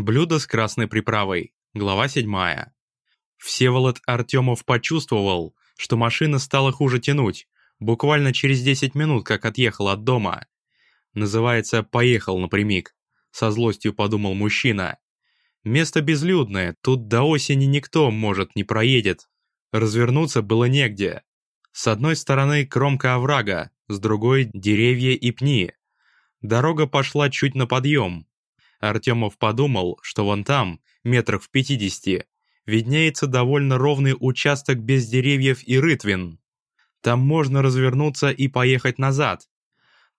Блюдо с красной приправой. Глава 7. Всеволод Артемов почувствовал, что машина стала хуже тянуть, буквально через 10 минут, как отъехал от дома. Называется «поехал напрямик», со злостью подумал мужчина. Место безлюдное, тут до осени никто, может, не проедет. Развернуться было негде. С одной стороны кромка оврага, с другой – деревья и пни. Дорога пошла чуть на подъем. Артемов подумал, что вон там, метрах в пятидесяти, виднеется довольно ровный участок без деревьев и рытвин. Там можно развернуться и поехать назад.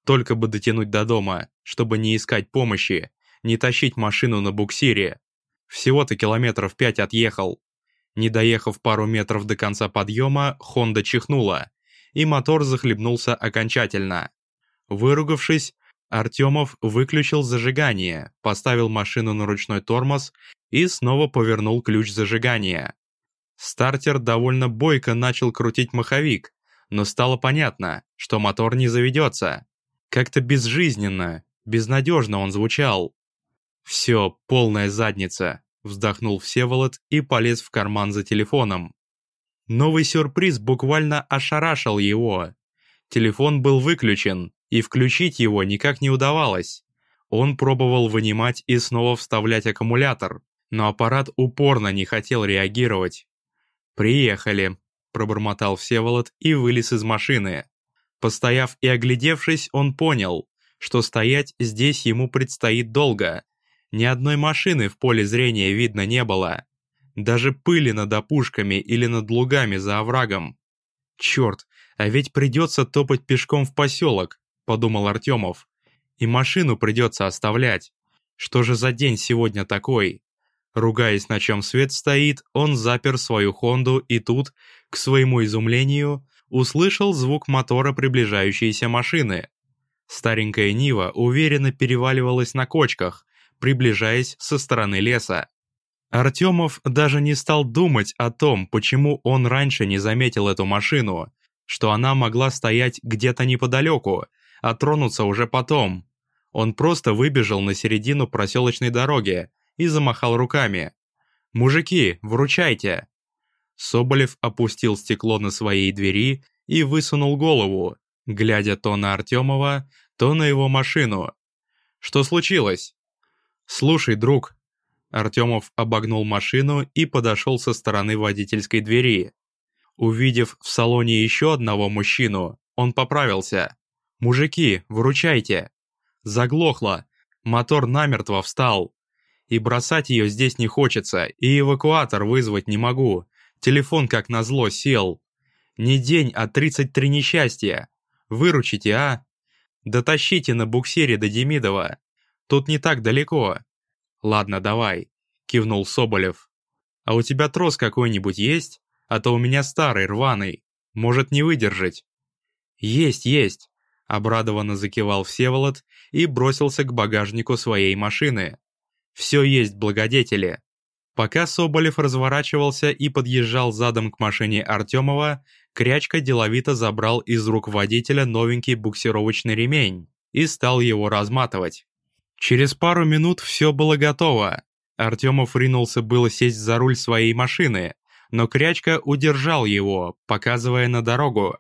Только бы дотянуть до дома, чтобы не искать помощи, не тащить машину на буксире. Всего-то километров пять отъехал. Не доехав пару метров до конца подъема, Хонда чихнула, и мотор захлебнулся окончательно. Выругавшись, Артемов выключил зажигание, поставил машину на ручной тормоз и снова повернул ключ зажигания. Стартер довольно бойко начал крутить маховик, но стало понятно, что мотор не заведется. Как-то безжизненно, безнадежно он звучал. «Все, полная задница», — вздохнул Всеволод и полез в карман за телефоном. Новый сюрприз буквально ошарашил его. Телефон был выключен, и включить его никак не удавалось. Он пробовал вынимать и снова вставлять аккумулятор, но аппарат упорно не хотел реагировать. «Приехали», – пробормотал Всеволод и вылез из машины. Постояв и оглядевшись, он понял, что стоять здесь ему предстоит долго. Ни одной машины в поле зрения видно не было. Даже пыли над опушками или над лугами за оврагом. Черт, а ведь придется топать пешком в поселок, подумал Артемов. И машину придется оставлять. Что же за день сегодня такой? Ругаясь, на чем свет стоит, он запер свою Хонду и тут, к своему изумлению, услышал звук мотора приближающейся машины. Старенькая Нива уверенно переваливалась на кочках, приближаясь со стороны леса. Артемов даже не стал думать о том, почему он раньше не заметил эту машину, что она могла стоять где-то неподалеку, а тронуться уже потом. Он просто выбежал на середину проселочной дороги и замахал руками. «Мужики, вручайте!» Соболев опустил стекло на своей двери и высунул голову, глядя то на Артемова, то на его машину. «Что случилось?» «Слушай, друг». Артемов обогнул машину и подошел со стороны водительской двери. Увидев в салоне еще одного мужчину, он поправился. «Мужики, выручайте!» Заглохло. Мотор намертво встал. И бросать ее здесь не хочется, и эвакуатор вызвать не могу. Телефон, как назло, сел. Не день, а 33 несчастья. Выручите, а? Дотащите на буксире до Демидова. Тут не так далеко. Ладно, давай, кивнул Соболев. А у тебя трос какой-нибудь есть? А то у меня старый, рваный. Может не выдержать. Есть, есть. Обрадованно закивал Всеволод и бросился к багажнику своей машины. «Все есть, благодетели!» Пока Соболев разворачивался и подъезжал задом к машине Артемова, Крячка деловито забрал из рук водителя новенький буксировочный ремень и стал его разматывать. Через пару минут все было готово. Артемов ринулся было сесть за руль своей машины, но Крячка удержал его, показывая на дорогу.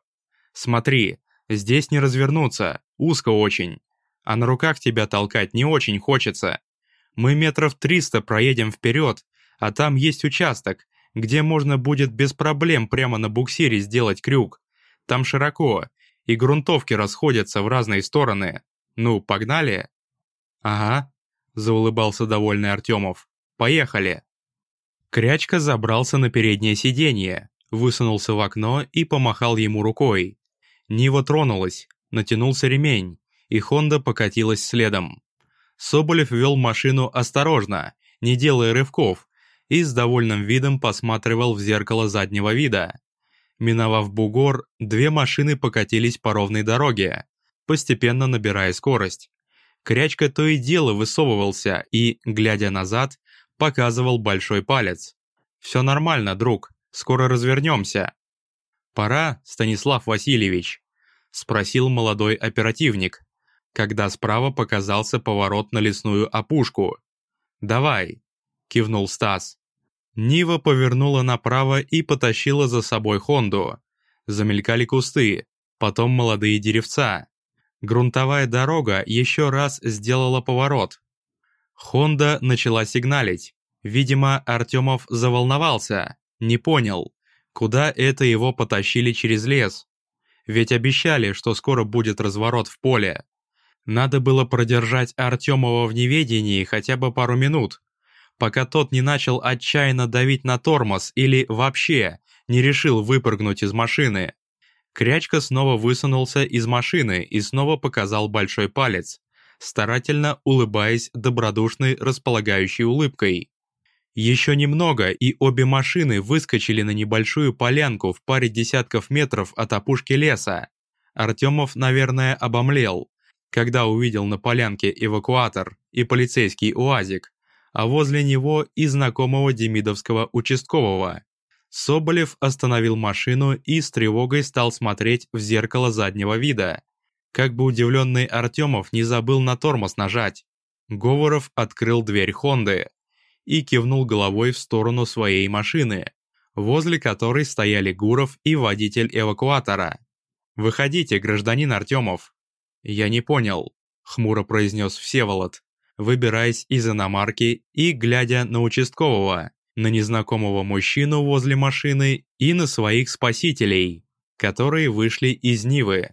«Смотри, Здесь не развернуться, узко очень. А на руках тебя толкать не очень хочется. Мы метров триста проедем вперед, а там есть участок, где можно будет без проблем прямо на буксире сделать крюк. Там широко, и грунтовки расходятся в разные стороны. Ну, погнали?» «Ага», — заулыбался довольный Артемов. «Поехали». Крячка забрался на переднее сиденье, высунулся в окно и помахал ему рукой. Нива тронулась, натянулся ремень, и Хонда покатилась следом. Соболев вел машину осторожно, не делая рывков, и с довольным видом посматривал в зеркало заднего вида. Миновав бугор, две машины покатились по ровной дороге, постепенно набирая скорость. Крячка то и дело высовывался и, глядя назад, показывал большой палец. «Все нормально, друг, скоро развернемся». «Пора, Станислав Васильевич?» — спросил молодой оперативник, когда справа показался поворот на лесную опушку. «Давай», — кивнул Стас. Нива повернула направо и потащила за собой Хонду. Замелькали кусты, потом молодые деревца. Грунтовая дорога еще раз сделала поворот. Хонда начала сигналить. Видимо, Артемов заволновался, не понял, куда это его потащили через лес. Ведь обещали, что скоро будет разворот в поле. Надо было продержать Артемова в неведении хотя бы пару минут, пока тот не начал отчаянно давить на тормоз или вообще не решил выпрыгнуть из машины. Крячка снова высунулся из машины и снова показал большой палец, старательно улыбаясь добродушной располагающей улыбкой. Еще немного, и обе машины выскочили на небольшую полянку в паре десятков метров от опушки леса. Артемов, наверное, обомлел, когда увидел на полянке эвакуатор и полицейский УАЗик, а возле него и знакомого демидовского участкового. Соболев остановил машину и с тревогой стал смотреть в зеркало заднего вида. Как бы удивленный Артемов не забыл на тормоз нажать. Говоров открыл дверь Хонды и кивнул головой в сторону своей машины, возле которой стояли Гуров и водитель эвакуатора. «Выходите, гражданин Артемов». «Я не понял», — хмуро произнес Всеволод, выбираясь из иномарки и глядя на участкового на незнакомого мужчину возле машины и на своих спасителей, которые вышли из Нивы.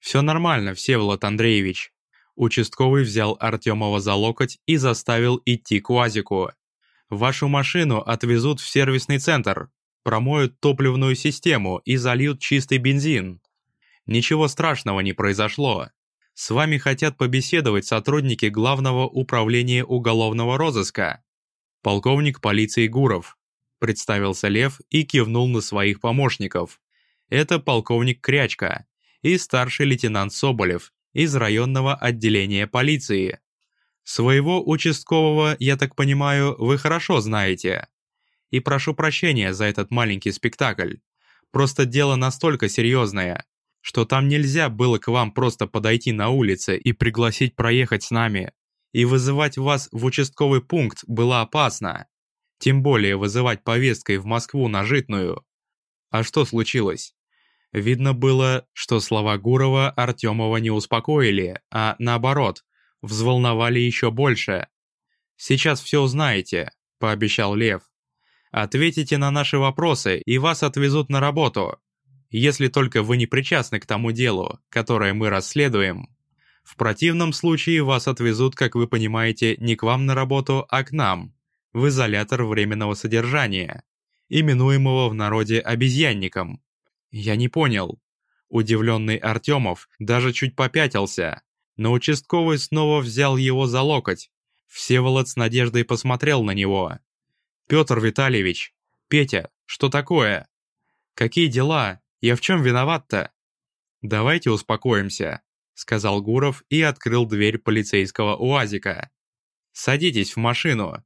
«Все нормально, Всеволод Андреевич». Участковый взял Артемова за локоть и заставил идти к УАЗику. «Вашу машину отвезут в сервисный центр, промоют топливную систему и зальют чистый бензин. Ничего страшного не произошло. С вами хотят побеседовать сотрудники Главного управления уголовного розыска полковник полиции Гуров», представился Лев и кивнул на своих помощников. Это полковник Крячка и старший лейтенант Соболев из районного отделения полиции. Своего участкового, я так понимаю, вы хорошо знаете. И прошу прощения за этот маленький спектакль. Просто дело настолько серьезное, что там нельзя было к вам просто подойти на улице и пригласить проехать с нами и вызывать вас в участковый пункт было опасно. Тем более вызывать повесткой в Москву на житную. А что случилось? Видно было, что слова Гурова Артемова не успокоили, а наоборот, взволновали еще больше. «Сейчас все узнаете», — пообещал Лев. «Ответите на наши вопросы, и вас отвезут на работу. Если только вы не причастны к тому делу, которое мы расследуем». В противном случае вас отвезут, как вы понимаете, не к вам на работу, а к нам, в изолятор временного содержания, именуемого в народе обезьянником. Я не понял. Удивленный Артемов даже чуть попятился, но участковый снова взял его за локоть. Всеволод с надеждой посмотрел на него. «Петр Витальевич, Петя, что такое? Какие дела? Я в чем виноват-то?» «Давайте успокоимся», — сказал Гуров и открыл дверь полицейского УАЗика. «Садитесь в машину.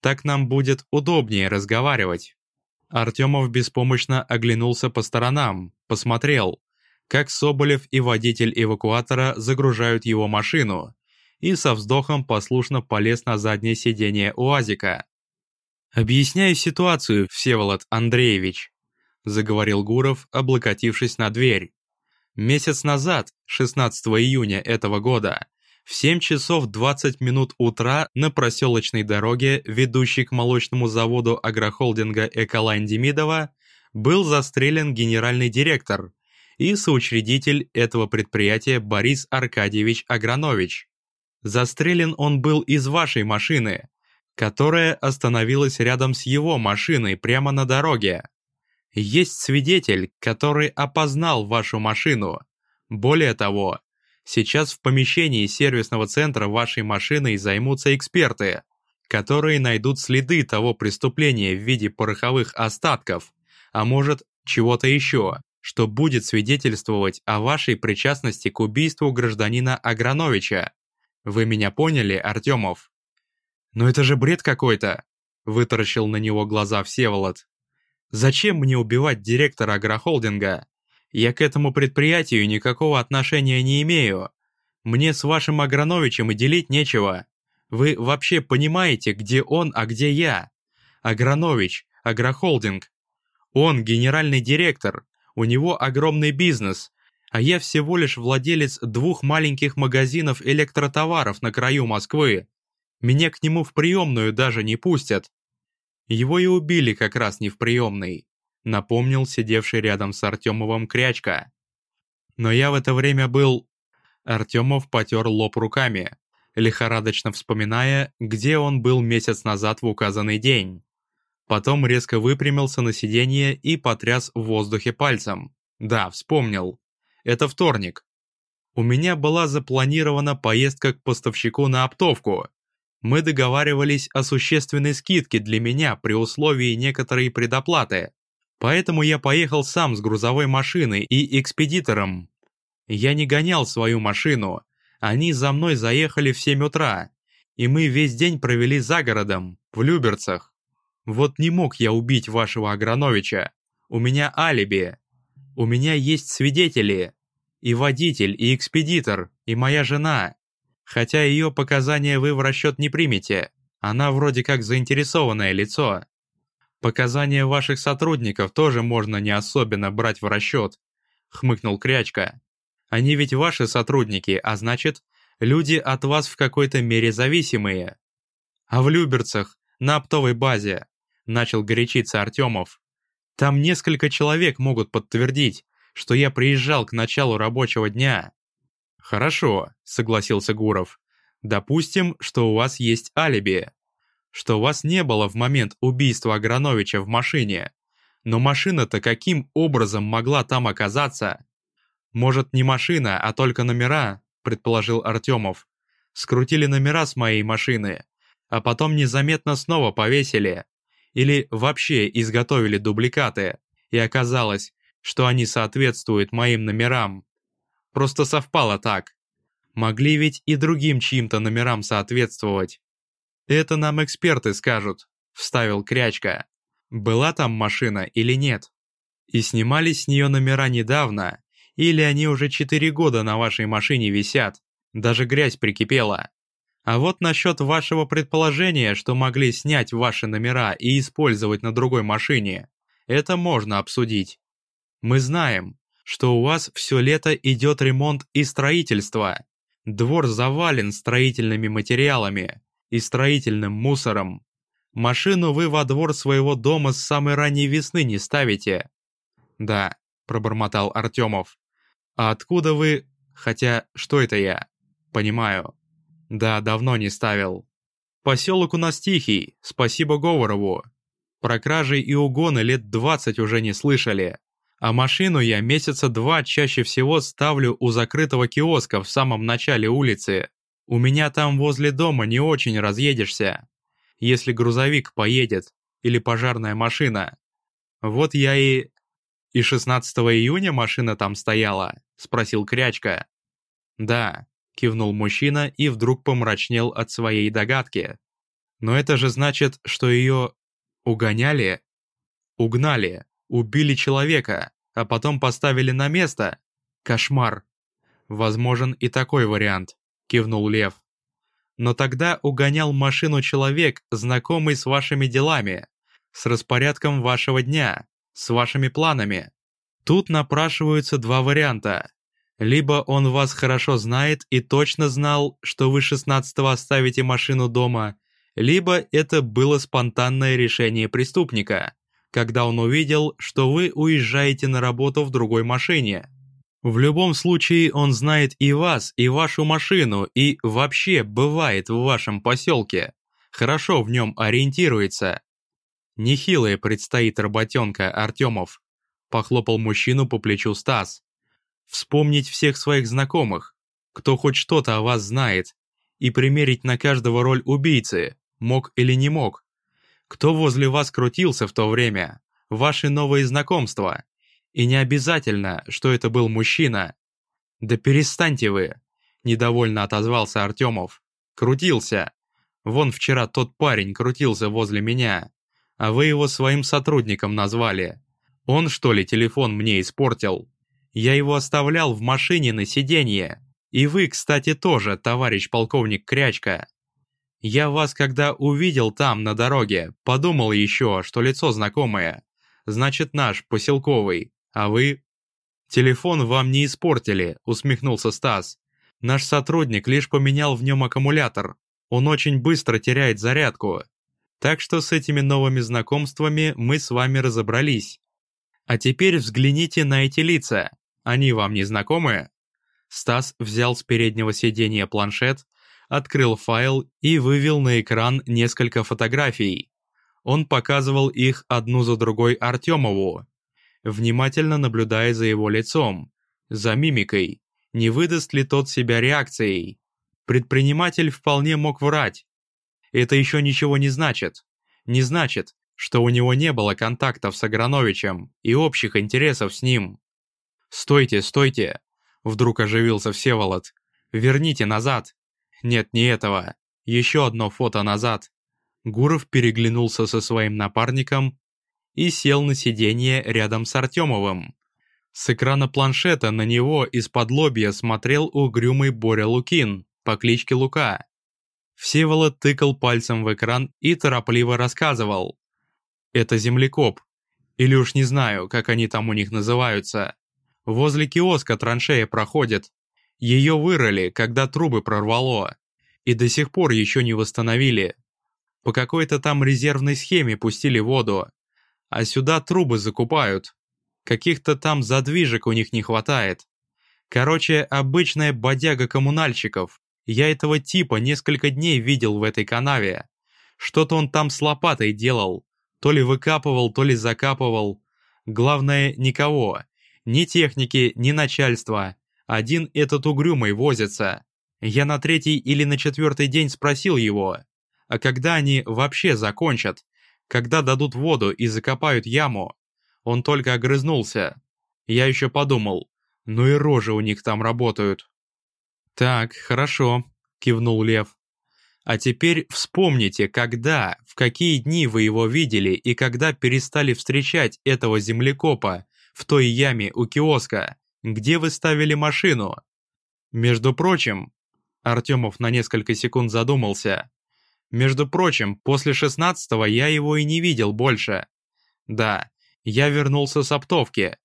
Так нам будет удобнее разговаривать». Артемов беспомощно оглянулся по сторонам, посмотрел, как Соболев и водитель эвакуатора загружают его машину, и со вздохом послушно полез на заднее сиденье УАЗика. «Объясняю ситуацию, Всеволод Андреевич», — заговорил Гуров, облокотившись на дверь. Месяц назад, 16 июня этого года, в 7 часов 20 минут утра на проселочной дороге, ведущей к молочному заводу агрохолдинга «Эколайн Демидова», был застрелен генеральный директор и соучредитель этого предприятия Борис Аркадьевич Агранович. Застрелен он был из вашей машины, которая остановилась рядом с его машиной прямо на дороге. Есть свидетель, который опознал вашу машину. Более того, сейчас в помещении сервисного центра вашей машиной займутся эксперты, которые найдут следы того преступления в виде пороховых остатков, а может, чего-то еще, что будет свидетельствовать о вашей причастности к убийству гражданина Аграновича. Вы меня поняли, Артемов? «Но это же бред какой-то!» – вытаращил на него глаза Всеволод. Зачем мне убивать директора агрохолдинга? Я к этому предприятию никакого отношения не имею. Мне с вашим Аграновичем и делить нечего. Вы вообще понимаете, где он, а где я? Агранович, Агрохолдинг. Он генеральный директор, у него огромный бизнес, а я всего лишь владелец двух маленьких магазинов электротоваров на краю Москвы. Меня к нему в приемную даже не пустят. Его и убили как раз не в приемной, напомнил сидевший рядом с Артемовым Крячка. Но я в это время был... Артемов потер лоб руками, лихорадочно вспоминая, где он был месяц назад в указанный день. Потом резко выпрямился на сиденье и потряс в воздухе пальцем. Да, вспомнил. Это вторник. У меня была запланирована поездка к поставщику на оптовку. Мы договаривались о существенной скидке для меня при условии некоторой предоплаты. Поэтому я поехал сам с грузовой машиной и экспедитором. Я не гонял свою машину. Они за мной заехали в 7 утра. И мы весь день провели за городом, в Люберцах. Вот не мог я убить вашего Аграновича. У меня алиби. У меня есть свидетели. И водитель, и экспедитор, и моя жена. Хотя ее показания вы в расчет не примете. Она вроде как заинтересованное лицо. Показания ваших сотрудников тоже можно не особенно брать в расчет, хмыкнул Крячка. Они ведь ваши сотрудники, а значит, люди от вас в какой-то мере зависимые. А в Люберцах, на оптовой базе, начал горячиться Артемов. Там несколько человек могут подтвердить, что я приезжал к началу рабочего дня. Хорошо, согласился Гуров. Допустим, что у вас есть алиби. Что вас не было в момент убийства Аграновича в машине. Но машина-то каким образом могла там оказаться? Может, не машина, а только номера, предположил Артемов. Скрутили номера с моей машины, а потом незаметно снова повесили. Или вообще изготовили дубликаты, и оказалось, что они соответствуют моим номерам. Просто совпало так. Могли ведь и другим чьим-то номерам соответствовать. Это нам эксперты скажут, вставил Крячка. Была там машина или нет? И снимали с нее номера недавно, или они уже четыре года на вашей машине висят, даже грязь прикипела. А вот насчет вашего предположения, что могли снять ваши номера и использовать на другой машине, это можно обсудить. Мы знаем, что у вас все лето идет ремонт и строительство. Двор завален строительными материалами и строительным мусором. Машину вы во двор своего дома с самой ранней весны не ставите. Да, пробормотал Артемов. А откуда вы... Хотя, что это я? Понимаю. Да, давно не ставил. Поселок у нас тихий, спасибо Говорову. Про кражи и угоны лет двадцать уже не слышали. А машину я месяца два чаще всего ставлю у закрытого киоска в самом начале улицы. У меня там возле дома не очень разъедешься. Если грузовик поедет, или пожарная машина. Вот я и... И 16 июня машина там стояла, спросил Крячка. Да, кивнул мужчина и вдруг помрачнел от своей догадки. Но это же значит, что ее угоняли? Угнали, убили человека, а потом поставили на место? Кошмар. Возможен и такой вариант, кивнул Лев. Но тогда угонял машину человек, знакомый с вашими делами, с распорядком вашего дня, с вашими планами. Тут напрашиваются два варианта. Либо он вас хорошо знает и точно знал, что вы 16-го оставите машину дома, либо это было спонтанное решение преступника, когда он увидел, что вы уезжаете на работу в другой машине. В любом случае он знает и вас, и вашу машину, и вообще бывает в вашем поселке. Хорошо в нем ориентируется. Нехилая предстоит работенка, Артемов. Похлопал мужчину по плечу Стас. Вспомнить всех своих знакомых, кто хоть что-то о вас знает, и примерить на каждого роль убийцы, мог или не мог. Кто возле вас крутился в то время, ваши новые знакомства. И не обязательно, что это был мужчина. Да перестаньте вы, недовольно отозвался Артемов. Крутился. Вон вчера тот парень крутился возле меня, а вы его своим сотрудником назвали. Он что ли телефон мне испортил? Я его оставлял в машине на сиденье. И вы, кстати, тоже, товарищ полковник Крячка. Я вас, когда увидел там, на дороге, подумал еще, что лицо знакомое. Значит, наш, поселковый. А вы...» «Телефон вам не испортили», — усмехнулся Стас. «Наш сотрудник лишь поменял в нем аккумулятор. Он очень быстро теряет зарядку. Так что с этими новыми знакомствами мы с вами разобрались. А теперь взгляните на эти лица. Они вам не знакомы?» Стас взял с переднего сиденья планшет, открыл файл и вывел на экран несколько фотографий. Он показывал их одну за другой Артемову, внимательно наблюдая за его лицом, за мимикой, не выдаст ли тот себя реакцией. Предприниматель вполне мог врать. Это еще ничего не значит. Не значит, что у него не было контактов с Аграновичем и общих интересов с ним. «Стойте, стойте!» Вдруг оживился Всеволод. «Верните назад!» «Нет, не этого. Еще одно фото назад». Гуров переглянулся со своим напарником и сел на сиденье рядом с Артемовым. С экрана планшета на него из-под лобья смотрел угрюмый Боря Лукин по кличке Лука. Всеволод тыкал пальцем в экран и торопливо рассказывал. «Это землекоп. Или уж не знаю, как они там у них называются. Возле киоска траншея проходит. Ее вырыли, когда трубы прорвало. И до сих пор еще не восстановили. По какой-то там резервной схеме пустили воду а сюда трубы закупают. Каких-то там задвижек у них не хватает. Короче, обычная бодяга коммунальщиков. Я этого типа несколько дней видел в этой канаве. Что-то он там с лопатой делал. То ли выкапывал, то ли закапывал. Главное, никого. Ни техники, ни начальства. Один этот угрюмый возится. Я на третий или на четвертый день спросил его, а когда они вообще закончат? когда дадут воду и закопают яму. Он только огрызнулся. Я еще подумал, ну и рожи у них там работают. «Так, хорошо», — кивнул Лев. «А теперь вспомните, когда, в какие дни вы его видели и когда перестали встречать этого землекопа в той яме у киоска, где вы ставили машину. Между прочим...» Артемов на несколько секунд задумался. Между прочим, после шестнадцатого я его и не видел больше. Да, я вернулся с оптовки.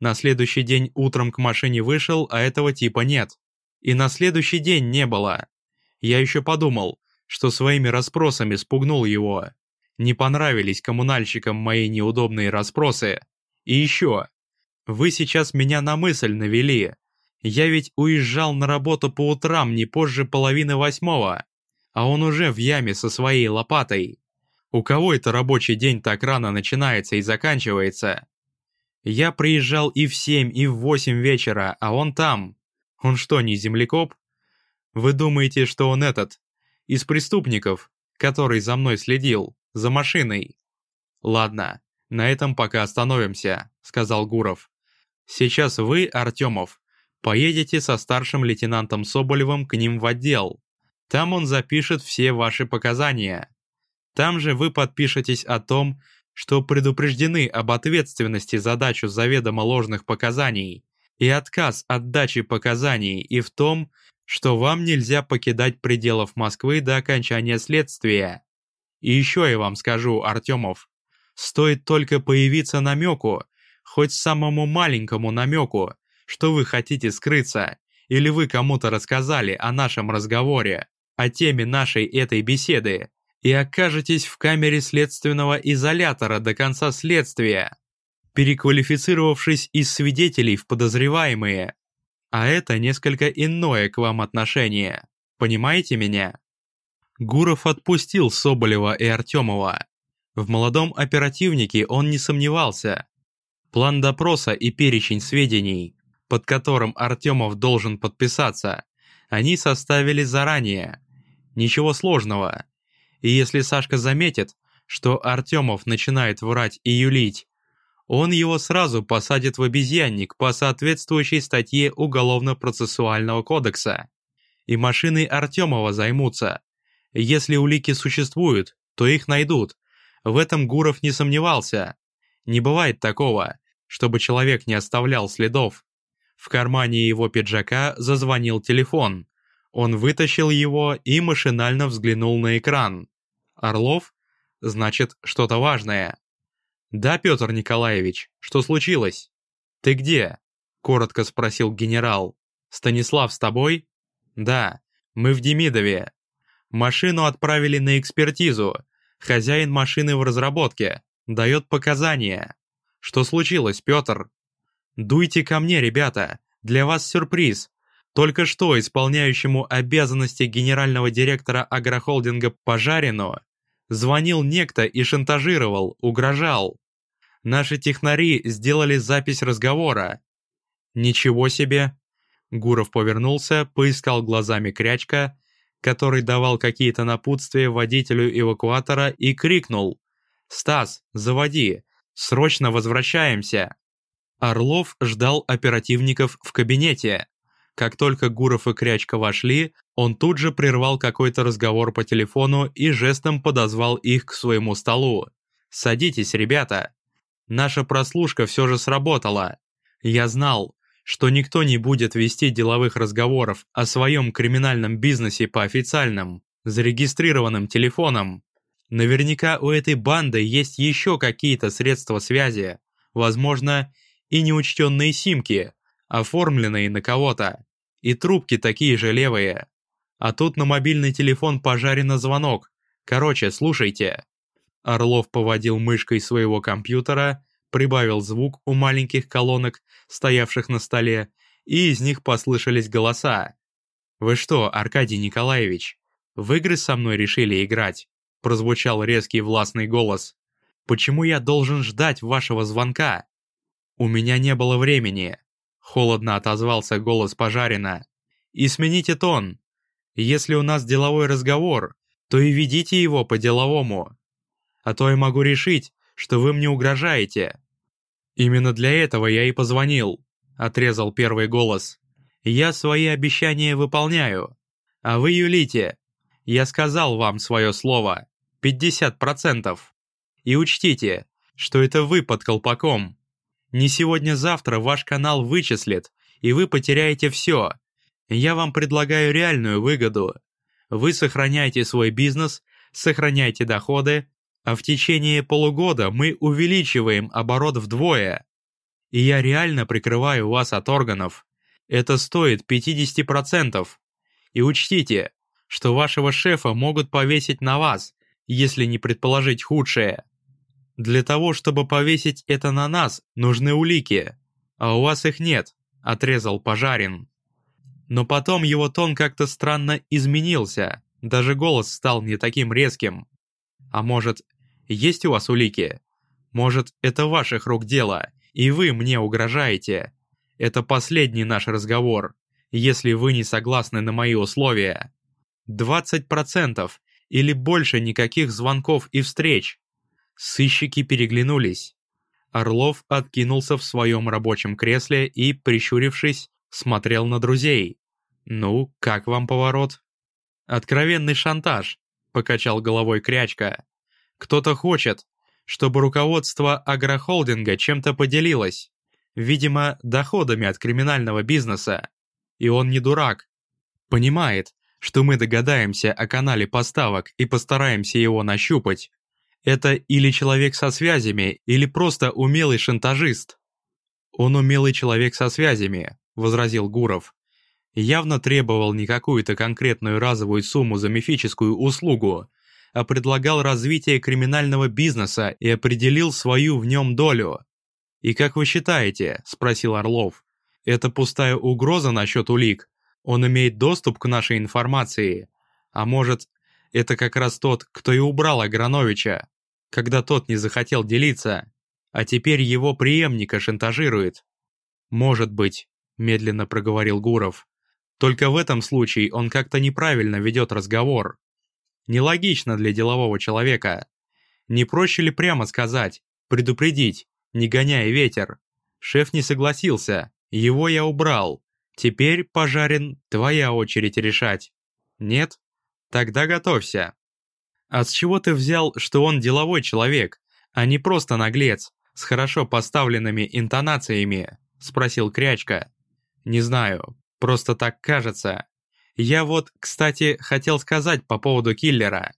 На следующий день утром к машине вышел, а этого типа нет. И на следующий день не было. Я еще подумал, что своими расспросами спугнул его. Не понравились коммунальщикам мои неудобные расспросы. И еще. Вы сейчас меня на мысль навели. Я ведь уезжал на работу по утрам не позже половины восьмого а он уже в яме со своей лопатой. У кого это рабочий день так рано начинается и заканчивается? Я приезжал и в семь, и в восемь вечера, а он там. Он что, не землекоп? Вы думаете, что он этот, из преступников, который за мной следил, за машиной? Ладно, на этом пока остановимся, сказал Гуров. Сейчас вы, Артемов, поедете со старшим лейтенантом Соболевым к ним в отдел. Там он запишет все ваши показания. Там же вы подпишетесь о том, что предупреждены об ответственности за дачу заведомо ложных показаний и отказ от дачи показаний и в том, что вам нельзя покидать пределов Москвы до окончания следствия. И еще я вам скажу, Артемов, стоит только появиться намеку, хоть самому маленькому намеку, что вы хотите скрыться, или вы кому-то рассказали о нашем разговоре, о теме нашей этой беседы и окажетесь в камере следственного изолятора до конца следствия, переквалифицировавшись из свидетелей в подозреваемые. А это несколько иное к вам отношение. Понимаете меня? Гуров отпустил Соболева и Артемова. В молодом оперативнике он не сомневался. План допроса и перечень сведений, под которым Артемов должен подписаться, они составили заранее. Ничего сложного. И если Сашка заметит, что Артемов начинает врать и юлить, он его сразу посадит в обезьянник по соответствующей статье Уголовно-процессуального кодекса. И машины Артемова займутся. Если улики существуют, то их найдут. В этом Гуров не сомневался. Не бывает такого, чтобы человек не оставлял следов. В кармане его пиджака зазвонил телефон. Он вытащил его и машинально взглянул на экран. Орлов? Значит, что-то важное. «Да, Петр Николаевич, что случилось?» «Ты где?» — коротко спросил генерал. «Станислав с тобой?» «Да, мы в Демидове. Машину отправили на экспертизу. Хозяин машины в разработке. Дает показания. Что случилось, Петр?» «Дуйте ко мне, ребята. Для вас сюрприз. Только что исполняющему обязанности генерального директора агрохолдинга Пожарину звонил некто и шантажировал, угрожал. Наши технари сделали запись разговора. Ничего себе. Гуров повернулся, поискал глазами Крячка, который давал какие-то напутствия водителю эвакуатора и крикнул. «Стас, заводи! Срочно возвращаемся!» Орлов ждал оперативников в кабинете. Как только Гуров и Крячка вошли, он тут же прервал какой-то разговор по телефону и жестом подозвал их к своему столу. «Садитесь, ребята!» Наша прослушка все же сработала. Я знал, что никто не будет вести деловых разговоров о своем криминальном бизнесе по официальным, зарегистрированным телефонам. Наверняка у этой банды есть еще какие-то средства связи, возможно, и неучтенные симки, оформленные на кого-то, и трубки такие же левые. А тут на мобильный телефон пожарено звонок. Короче, слушайте. Орлов поводил мышкой своего компьютера, прибавил звук у маленьких колонок, стоявших на столе, и из них послышались голоса. «Вы что, Аркадий Николаевич, в игры со мной решили играть?» Прозвучал резкий властный голос. «Почему я должен ждать вашего звонка?» «У меня не было времени», — холодно отозвался голос Пожарина. «И смените тон. Если у нас деловой разговор, то и ведите его по-деловому. А то я могу решить, что вы мне угрожаете». «Именно для этого я и позвонил», — отрезал первый голос. «Я свои обещания выполняю. А вы юлите. Я сказал вам свое слово. 50%. И учтите, что это вы под колпаком. Не сегодня-завтра ваш канал вычислит, и вы потеряете все. Я вам предлагаю реальную выгоду. Вы сохраняете свой бизнес, сохраняйте доходы, а в течение полугода мы увеличиваем оборот вдвое. И я реально прикрываю вас от органов. Это стоит 50%. И учтите, что вашего шефа могут повесить на вас, если не предположить худшее. Для того, чтобы повесить это на нас, нужны улики, а у вас их нет, отрезал Пожарин. Но потом его тон как-то странно изменился, даже голос стал не таким резким. А может, есть у вас улики? Может, это ваших рук дело, и вы мне угрожаете? Это последний наш разговор, если вы не согласны на мои условия. 20% или больше никаких звонков и встреч. Сыщики переглянулись. Орлов откинулся в своем рабочем кресле и, прищурившись, смотрел на друзей. «Ну, как вам поворот?» «Откровенный шантаж», — покачал головой Крячка. Кто-то хочет, чтобы руководство агрохолдинга чем-то поделилось, видимо, доходами от криминального бизнеса. И он не дурак. Понимает, что мы догадаемся о канале поставок и постараемся его нащупать. Это или человек со связями, или просто умелый шантажист. Он умелый человек со связями, возразил Гуров. Явно требовал не какую-то конкретную разовую сумму за мифическую услугу, а предлагал развитие криминального бизнеса и определил свою в нем долю. «И как вы считаете?» – спросил Орлов. «Это пустая угроза насчет улик? Он имеет доступ к нашей информации? А может, это как раз тот, кто и убрал Аграновича, когда тот не захотел делиться, а теперь его преемника шантажирует?» «Может быть», – медленно проговорил Гуров. «Только в этом случае он как-то неправильно ведет разговор. Нелогично для делового человека. Не проще ли прямо сказать, предупредить, не гоняя ветер? Шеф не согласился, его я убрал. Теперь, пожарен, твоя очередь решать. Нет? Тогда готовься. А с чего ты взял, что он деловой человек, а не просто наглец, с хорошо поставленными интонациями? Спросил Крячка. Не знаю, просто так кажется. Я вот, кстати, хотел сказать по поводу киллера.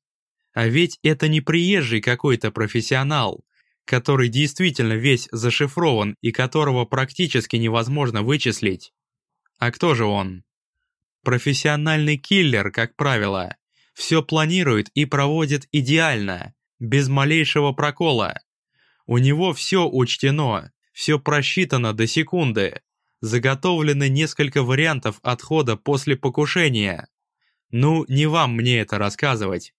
А ведь это не приезжий какой-то профессионал, который действительно весь зашифрован и которого практически невозможно вычислить. А кто же он? Профессиональный киллер, как правило, все планирует и проводит идеально, без малейшего прокола. У него все учтено, все просчитано до секунды, заготовлены несколько вариантов отхода после покушения. Ну, не вам мне это рассказывать.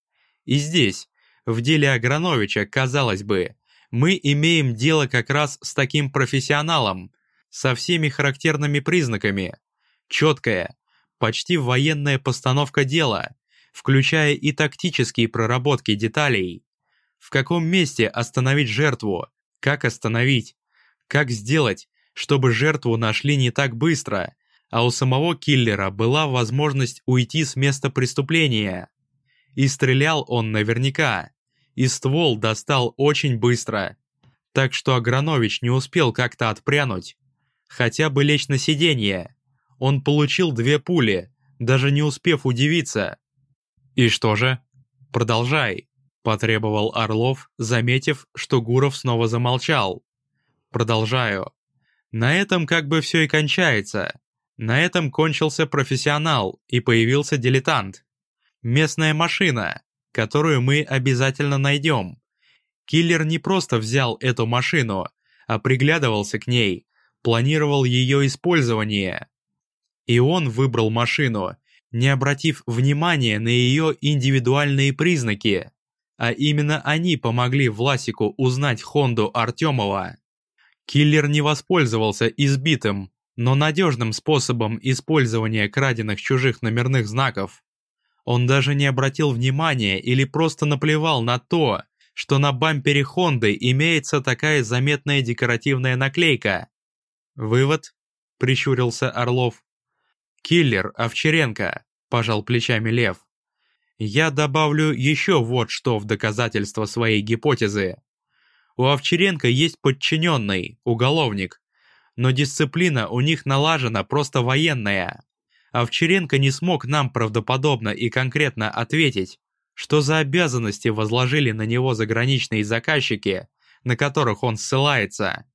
И здесь, в деле Аграновича, казалось бы, мы имеем дело как раз с таким профессионалом, со всеми характерными признаками. Четкая, почти военная постановка дела, включая и тактические проработки деталей. В каком месте остановить жертву, как остановить, как сделать, чтобы жертву нашли не так быстро, а у самого киллера была возможность уйти с места преступления. И стрелял он наверняка, и ствол достал очень быстро, так что Агранович не успел как-то отпрянуть. Хотя бы лечь на сиденье. Он получил две пули, даже не успев удивиться. «И что же?» «Продолжай», – потребовал Орлов, заметив, что Гуров снова замолчал. «Продолжаю. На этом как бы все и кончается. На этом кончился профессионал и появился дилетант. Местная машина, которую мы обязательно найдем. Киллер не просто взял эту машину, а приглядывался к ней, планировал ее использование. И он выбрал машину, не обратив внимания на ее индивидуальные признаки, а именно они помогли Власику узнать Хонду Артемова. Киллер не воспользовался избитым, но надежным способом использования краденных чужих номерных знаков. Он даже не обратил внимания или просто наплевал на то, что на бампере Хонды имеется такая заметная декоративная наклейка. «Вывод?» – прищурился Орлов. «Киллер Овчаренко», – пожал плечами Лев. «Я добавлю еще вот что в доказательство своей гипотезы. У Овчаренко есть подчиненный, уголовник, но дисциплина у них налажена просто военная. Овчаренко не смог нам правдоподобно и конкретно ответить, что за обязанности возложили на него заграничные заказчики, на которых он ссылается.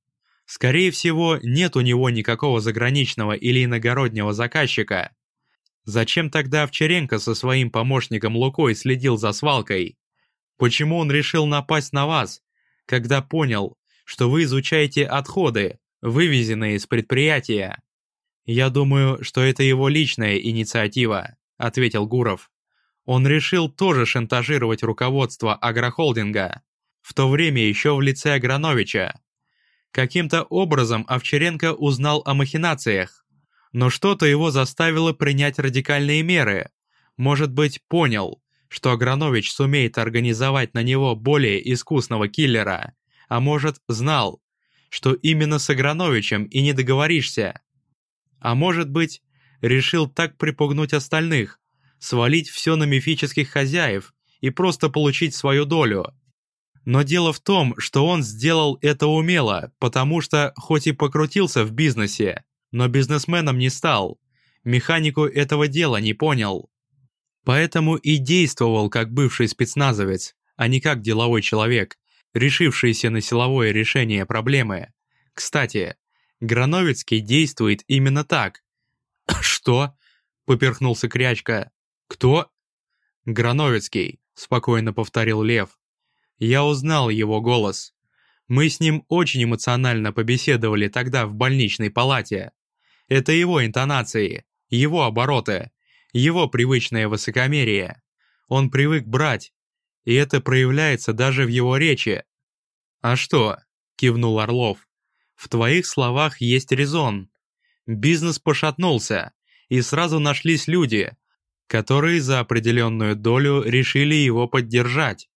Скорее всего, нет у него никакого заграничного или иногороднего заказчика. Зачем тогда Овчаренко со своим помощником Лукой следил за свалкой? Почему он решил напасть на вас, когда понял, что вы изучаете отходы, вывезенные из предприятия. «Я думаю, что это его личная инициатива», — ответил Гуров. Он решил тоже шантажировать руководство агрохолдинга, в то время еще в лице Аграновича. Каким-то образом Овчаренко узнал о махинациях, но что-то его заставило принять радикальные меры. Может быть, понял, что Агранович сумеет организовать на него более искусного киллера, а может, знал, что именно с Аграновичем и не договоришься. А может быть, решил так припугнуть остальных, свалить все на мифических хозяев и просто получить свою долю. Но дело в том, что он сделал это умело, потому что хоть и покрутился в бизнесе, но бизнесменом не стал, механику этого дела не понял. Поэтому и действовал как бывший спецназовец, а не как деловой человек, решившийся на силовое решение проблемы. Кстати, Грановицкий действует именно так. «Что?» — поперхнулся Крячка. «Кто?» «Грановицкий», — спокойно повторил Лев. «Я узнал его голос. Мы с ним очень эмоционально побеседовали тогда в больничной палате. Это его интонации, его обороты, его привычное высокомерие. Он привык брать, и это проявляется даже в его речи. «А что?» – кивнул Орлов. «В твоих словах есть резон. Бизнес пошатнулся, и сразу нашлись люди, которые за определенную долю решили его поддержать.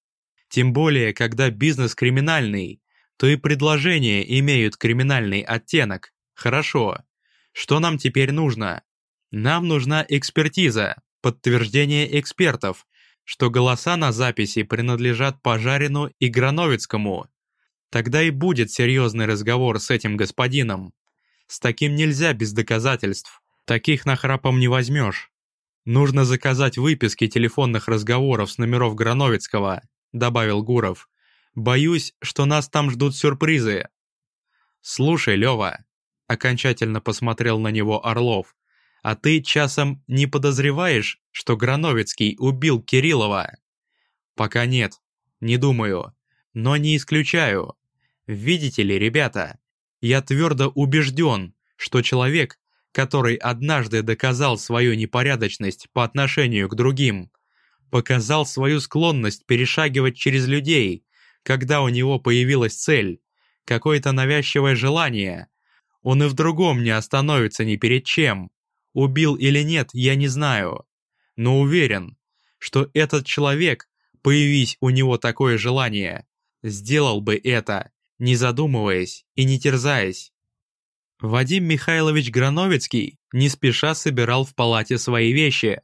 Тем более, когда бизнес криминальный, то и предложения имеют криминальный оттенок. Хорошо. Что нам теперь нужно? Нам нужна экспертиза, подтверждение экспертов, что голоса на записи принадлежат Пожарину и Грановицкому. Тогда и будет серьезный разговор с этим господином. С таким нельзя без доказательств. Таких нахрапом не возьмешь. «Нужно заказать выписки телефонных разговоров с номеров Грановицкого», добавил Гуров. «Боюсь, что нас там ждут сюрпризы». «Слушай, Лёва», окончательно посмотрел на него Орлов, «а ты часом не подозреваешь, что Грановицкий убил Кириллова?» «Пока нет, не думаю, но не исключаю. Видите ли, ребята, я твердо убежден, что человек, который однажды доказал свою непорядочность по отношению к другим, показал свою склонность перешагивать через людей, когда у него появилась цель, какое-то навязчивое желание. Он и в другом не остановится ни перед чем. Убил или нет, я не знаю. Но уверен, что этот человек, появись у него такое желание, сделал бы это, не задумываясь и не терзаясь. Вадим Михайлович Грановицкий не спеша собирал в палате свои вещи.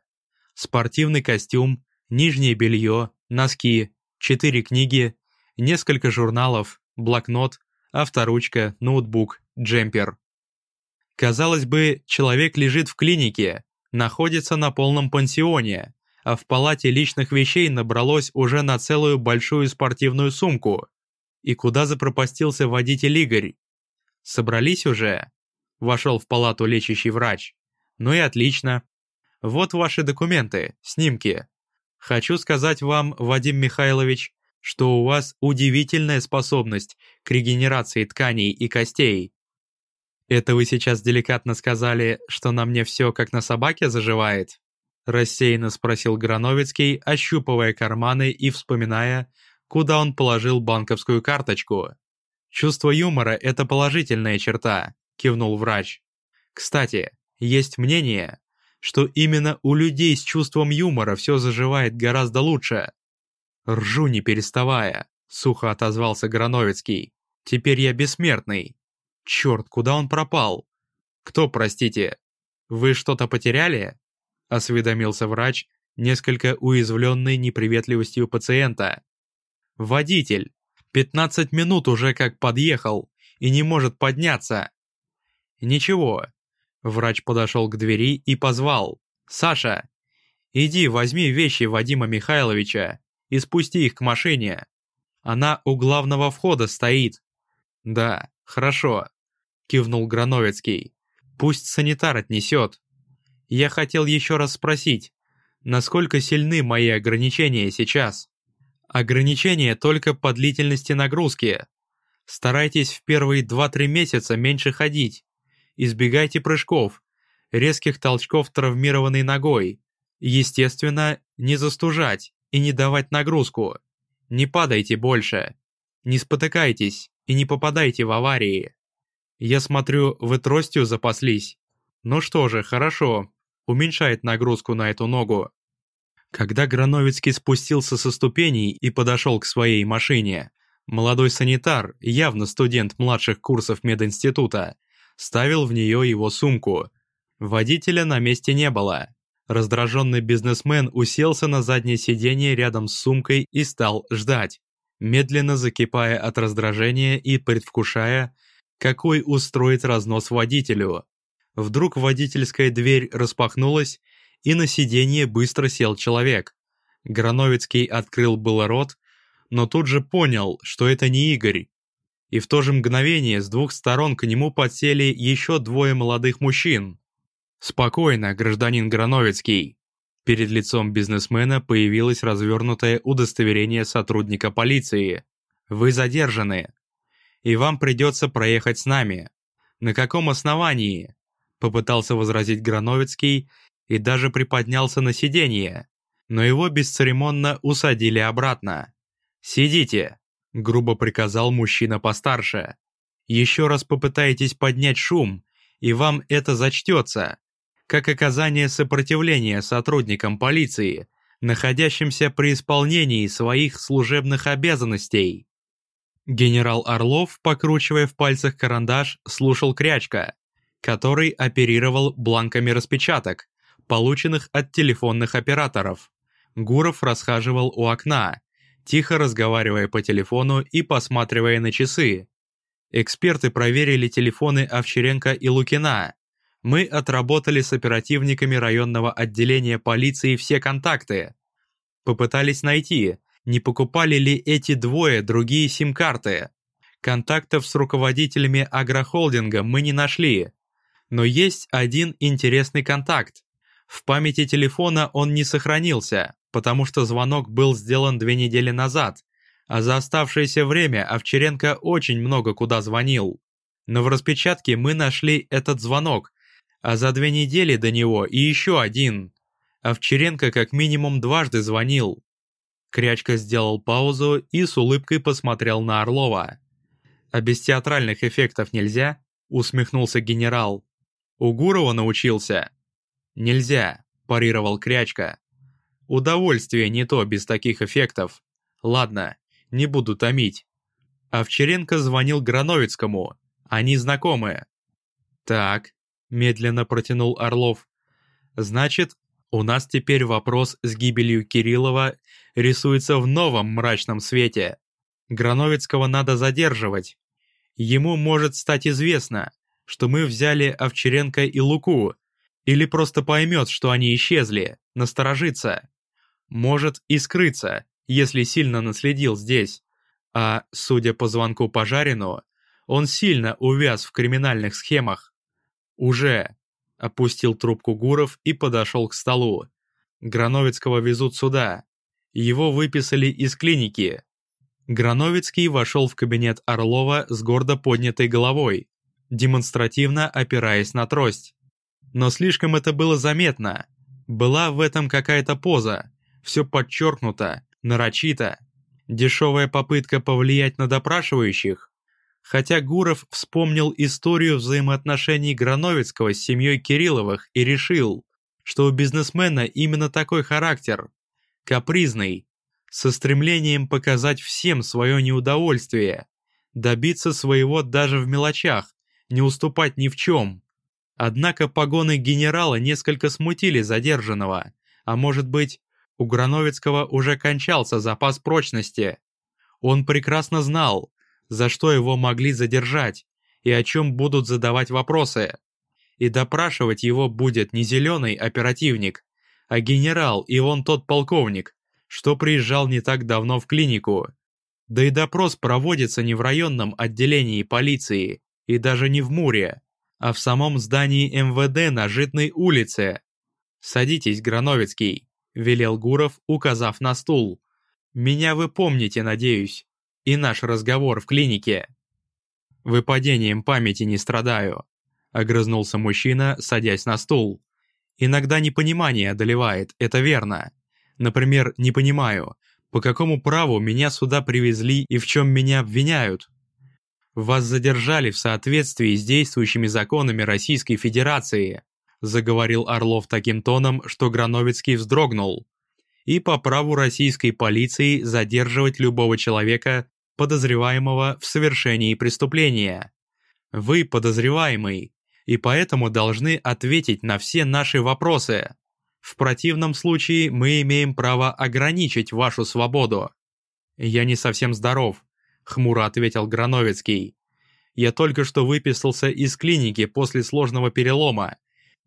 Спортивный костюм, нижнее белье, носки, четыре книги, несколько журналов, блокнот, авторучка, ноутбук, джемпер. Казалось бы, человек лежит в клинике, находится на полном пансионе, а в палате личных вещей набралось уже на целую большую спортивную сумку. И куда запропастился водитель Игорь? Собрались уже? Вошел в палату лечащий врач. Ну и отлично. Вот ваши документы, снимки. Хочу сказать вам, Вадим Михайлович, что у вас удивительная способность к регенерации тканей и костей. Это вы сейчас деликатно сказали, что на мне все как на собаке заживает? Рассеянно спросил Грановицкий, ощупывая карманы и вспоминая, куда он положил банковскую карточку. «Чувство юмора – это положительная черта», – кивнул врач. «Кстати, есть мнение, что именно у людей с чувством юмора все заживает гораздо лучше». «Ржу не переставая», – сухо отозвался Грановицкий. «Теперь я бессмертный». «Черт, куда он пропал?» «Кто, простите? Вы что-то потеряли?» – осведомился врач, несколько уязвленный неприветливостью пациента. Водитель. 15 минут уже как подъехал и не может подняться. Ничего. Врач подошел к двери и позвал. «Саша, иди возьми вещи Вадима Михайловича и спусти их к машине. Она у главного входа стоит». «Да, хорошо», — кивнул Грановицкий. «Пусть санитар отнесет. Я хотел еще раз спросить, насколько сильны мои ограничения сейчас?» Ограничение только по длительности нагрузки. Старайтесь в первые 2-3 месяца меньше ходить. Избегайте прыжков, резких толчков травмированной ногой. Естественно, не застужать и не давать нагрузку. Не падайте больше. Не спотыкайтесь и не попадайте в аварии. Я смотрю, вы тростью запаслись. Ну что же, хорошо. Уменьшает нагрузку на эту ногу. Когда Грановицкий спустился со ступеней и подошел к своей машине, молодой санитар, явно студент младших курсов мединститута, ставил в нее его сумку. Водителя на месте не было. Раздраженный бизнесмен уселся на заднее сиденье рядом с сумкой и стал ждать, медленно закипая от раздражения и предвкушая, какой устроит разнос водителю. Вдруг водительская дверь распахнулась, и на сиденье быстро сел человек. Грановицкий открыл было рот, но тут же понял, что это не Игорь. И в то же мгновение с двух сторон к нему подсели еще двое молодых мужчин. «Спокойно, гражданин Грановицкий». Перед лицом бизнесмена появилось развернутое удостоверение сотрудника полиции. «Вы задержаны. И вам придется проехать с нами». «На каком основании?» Попытался возразить Грановицкий и даже приподнялся на сиденье, но его бесцеремонно усадили обратно. «Сидите», — грубо приказал мужчина постарше. «Еще раз попытаетесь поднять шум, и вам это зачтется, как оказание сопротивления сотрудникам полиции, находящимся при исполнении своих служебных обязанностей». Генерал Орлов, покручивая в пальцах карандаш, слушал крячка, который оперировал бланками распечаток, полученных от телефонных операторов. Гуров расхаживал у окна, тихо разговаривая по телефону и посматривая на часы. Эксперты проверили телефоны Овчаренко и Лукина. Мы отработали с оперативниками районного отделения полиции все контакты. Попытались найти, не покупали ли эти двое другие сим-карты. Контактов с руководителями агрохолдинга мы не нашли. Но есть один интересный контакт. В памяти телефона он не сохранился, потому что звонок был сделан две недели назад, а за оставшееся время Овчаренко очень много куда звонил. Но в распечатке мы нашли этот звонок, а за две недели до него и еще один. Овчаренко как минимум дважды звонил. Крячка сделал паузу и с улыбкой посмотрел на Орлова. «А без театральных эффектов нельзя?» — усмехнулся генерал. «У Гурова научился?» «Нельзя», — парировал Крячка. «Удовольствие не то без таких эффектов. Ладно, не буду томить». Овчаренко звонил Грановицкому. Они знакомы. «Так», — медленно протянул Орлов. «Значит, у нас теперь вопрос с гибелью Кириллова рисуется в новом мрачном свете. Грановицкого надо задерживать. Ему может стать известно, что мы взяли Овчаренко и Луку, или просто поймет, что они исчезли, насторожится. Может и скрыться, если сильно наследил здесь. А, судя по звонку Пожарину, он сильно увяз в криминальных схемах. Уже. Опустил трубку Гуров и подошел к столу. Грановицкого везут сюда. Его выписали из клиники. Грановицкий вошел в кабинет Орлова с гордо поднятой головой, демонстративно опираясь на трость. Но слишком это было заметно. Была в этом какая-то поза, все подчеркнуто, нарочито. Дешевая попытка повлиять на допрашивающих. Хотя Гуров вспомнил историю взаимоотношений Грановицкого с семьей Кирилловых и решил, что у бизнесмена именно такой характер. Капризный, со стремлением показать всем свое неудовольствие, добиться своего даже в мелочах, не уступать ни в чем. Однако погоны генерала несколько смутили задержанного, а может быть, у Грановицкого уже кончался запас прочности. Он прекрасно знал, за что его могли задержать и о чем будут задавать вопросы. И допрашивать его будет не зеленый оперативник, а генерал и вон тот полковник, что приезжал не так давно в клинику. Да и допрос проводится не в районном отделении полиции и даже не в Муре, а в самом здании МВД на Житной улице. «Садитесь, Грановицкий», — велел Гуров, указав на стул. «Меня вы помните, надеюсь, и наш разговор в клинике». «Выпадением памяти не страдаю», — огрызнулся мужчина, садясь на стул. «Иногда непонимание одолевает, это верно. Например, не понимаю, по какому праву меня сюда привезли и в чем меня обвиняют? Вас задержали в соответствии с действующими законами Российской Федерации, заговорил Орлов таким тоном, что Грановицкий вздрогнул. И по праву российской полиции задерживать любого человека, подозреваемого в совершении преступления. Вы подозреваемый, и поэтому должны ответить на все наши вопросы. В противном случае мы имеем право ограничить вашу свободу». «Я не совсем здоров», — хмуро ответил Грановицкий. «Я только что выписался из клиники после сложного перелома.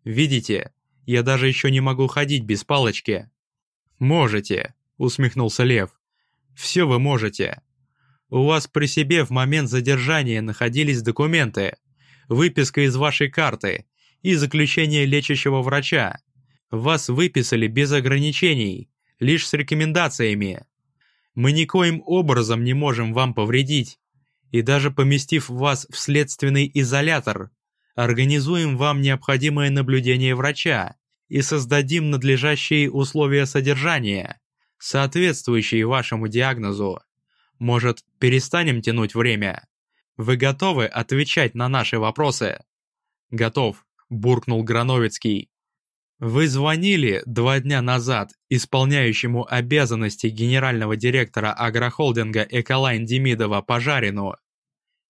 Видите, я даже еще не могу ходить без палочки». «Можете», — усмехнулся Лев. «Все вы можете. У вас при себе в момент задержания находились документы, выписка из вашей карты и заключение лечащего врача. Вас выписали без ограничений, лишь с рекомендациями. Мы никоим образом не можем вам повредить, и даже поместив вас в следственный изолятор, организуем вам необходимое наблюдение врача и создадим надлежащие условия содержания, соответствующие вашему диагнозу. Может, перестанем тянуть время? Вы готовы отвечать на наши вопросы? Готов, буркнул Грановицкий. Вы звонили два дня назад исполняющему обязанности генерального директора агрохолдинга Эколайн Демидова Пожарину?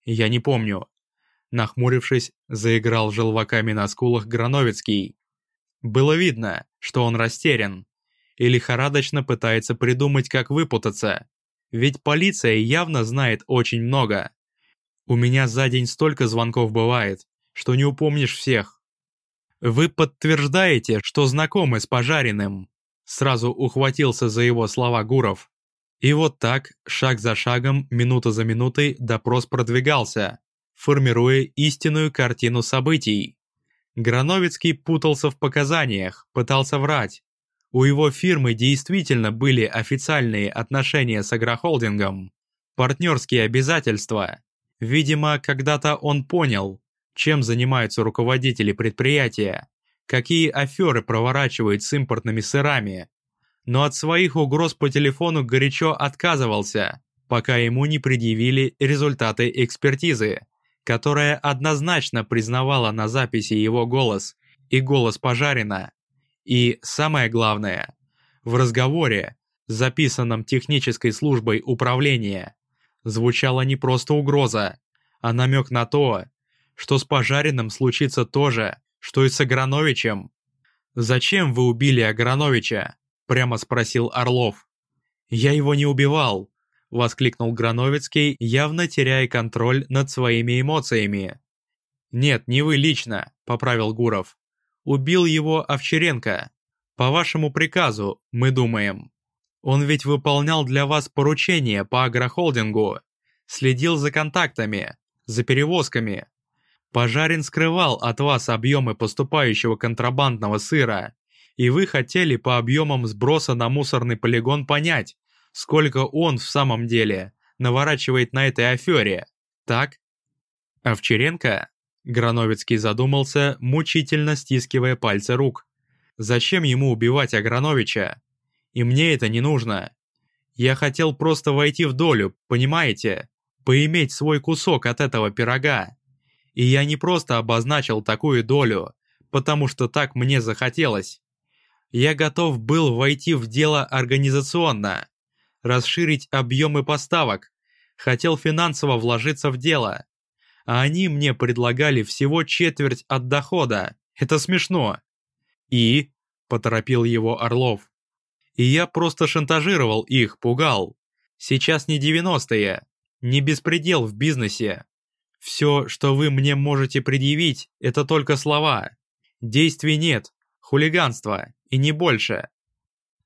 Я не помню. Нахмурившись, заиграл желваками на скулах Грановицкий. Было видно, что он растерян и лихорадочно пытается придумать, как выпутаться. Ведь полиция явно знает очень много. У меня за день столько звонков бывает, что не упомнишь всех. «Вы подтверждаете, что знакомы с Пожариным?» Сразу ухватился за его слова Гуров. И вот так, шаг за шагом, минута за минутой, допрос продвигался, формируя истинную картину событий. Грановицкий путался в показаниях, пытался врать. У его фирмы действительно были официальные отношения с агрохолдингом, партнерские обязательства. Видимо, когда-то он понял, чем занимаются руководители предприятия, какие аферы проворачивают с импортными сырами. Но от своих угроз по телефону горячо отказывался, пока ему не предъявили результаты экспертизы, которая однозначно признавала на записи его голос и голос Пожарина. И самое главное, в разговоре, записанном технической службой управления, звучала не просто угроза, а намек на то, что с Пожариным случится то же, что и с Аграновичем. «Зачем вы убили Аграновича?» – прямо спросил Орлов. «Я его не убивал», – воскликнул Грановицкий, явно теряя контроль над своими эмоциями. «Нет, не вы лично», – поправил Гуров. «Убил его Овчаренко. По вашему приказу, мы думаем. Он ведь выполнял для вас поручения по агрохолдингу, следил за контактами, за перевозками, Пожарин скрывал от вас объемы поступающего контрабандного сыра, и вы хотели по объемам сброса на мусорный полигон понять, сколько он в самом деле наворачивает на этой афере, так? Овчаренко? Грановицкий задумался, мучительно стискивая пальцы рук. Зачем ему убивать Аграновича? И мне это не нужно. Я хотел просто войти в долю, понимаете? Поиметь свой кусок от этого пирога. И я не просто обозначил такую долю, потому что так мне захотелось. Я готов был войти в дело организационно, расширить объемы поставок, хотел финансово вложиться в дело. А они мне предлагали всего четверть от дохода. Это смешно. И, поторопил его Орлов. И я просто шантажировал их, пугал. Сейчас не девяностые, не беспредел в бизнесе. Все, что вы мне можете предъявить, это только слова. Действий нет, хулиганство, и не больше.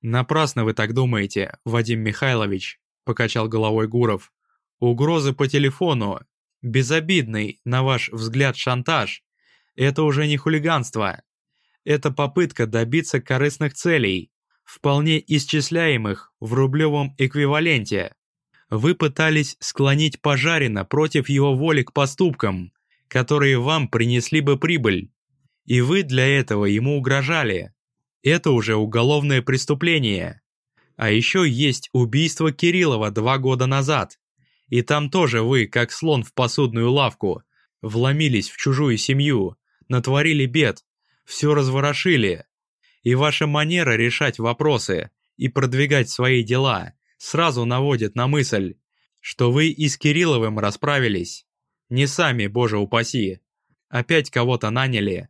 Напрасно вы так думаете, Вадим Михайлович, покачал головой Гуров. Угрозы по телефону, безобидный, на ваш взгляд, шантаж, это уже не хулиганство. Это попытка добиться корыстных целей, вполне исчисляемых в рублевом эквиваленте вы пытались склонить Пожарина против его воли к поступкам, которые вам принесли бы прибыль. И вы для этого ему угрожали. Это уже уголовное преступление. А еще есть убийство Кириллова два года назад. И там тоже вы, как слон в посудную лавку, вломились в чужую семью, натворили бед, все разворошили. И ваша манера решать вопросы и продвигать свои дела сразу наводит на мысль, что вы и с Кирилловым расправились. Не сами, боже упаси. Опять кого-то наняли.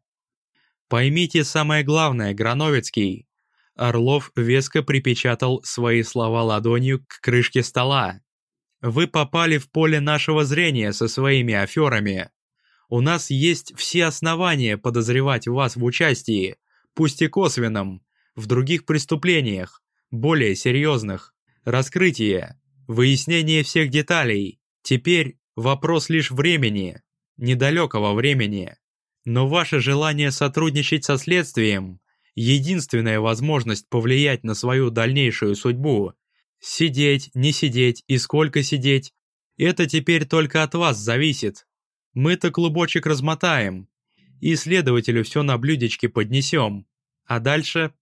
Поймите самое главное, Грановицкий. Орлов веско припечатал свои слова ладонью к крышке стола. Вы попали в поле нашего зрения со своими аферами. У нас есть все основания подозревать вас в участии, пусть и косвенном, в других преступлениях, более серьезных. Раскрытие, выяснение всех деталей. Теперь вопрос лишь времени, недалекого времени. Но ваше желание сотрудничать со следствием – единственная возможность повлиять на свою дальнейшую судьбу. Сидеть, не сидеть и сколько сидеть – это теперь только от вас зависит. Мы-то клубочек размотаем, и следователю все на блюдечке поднесем. А дальше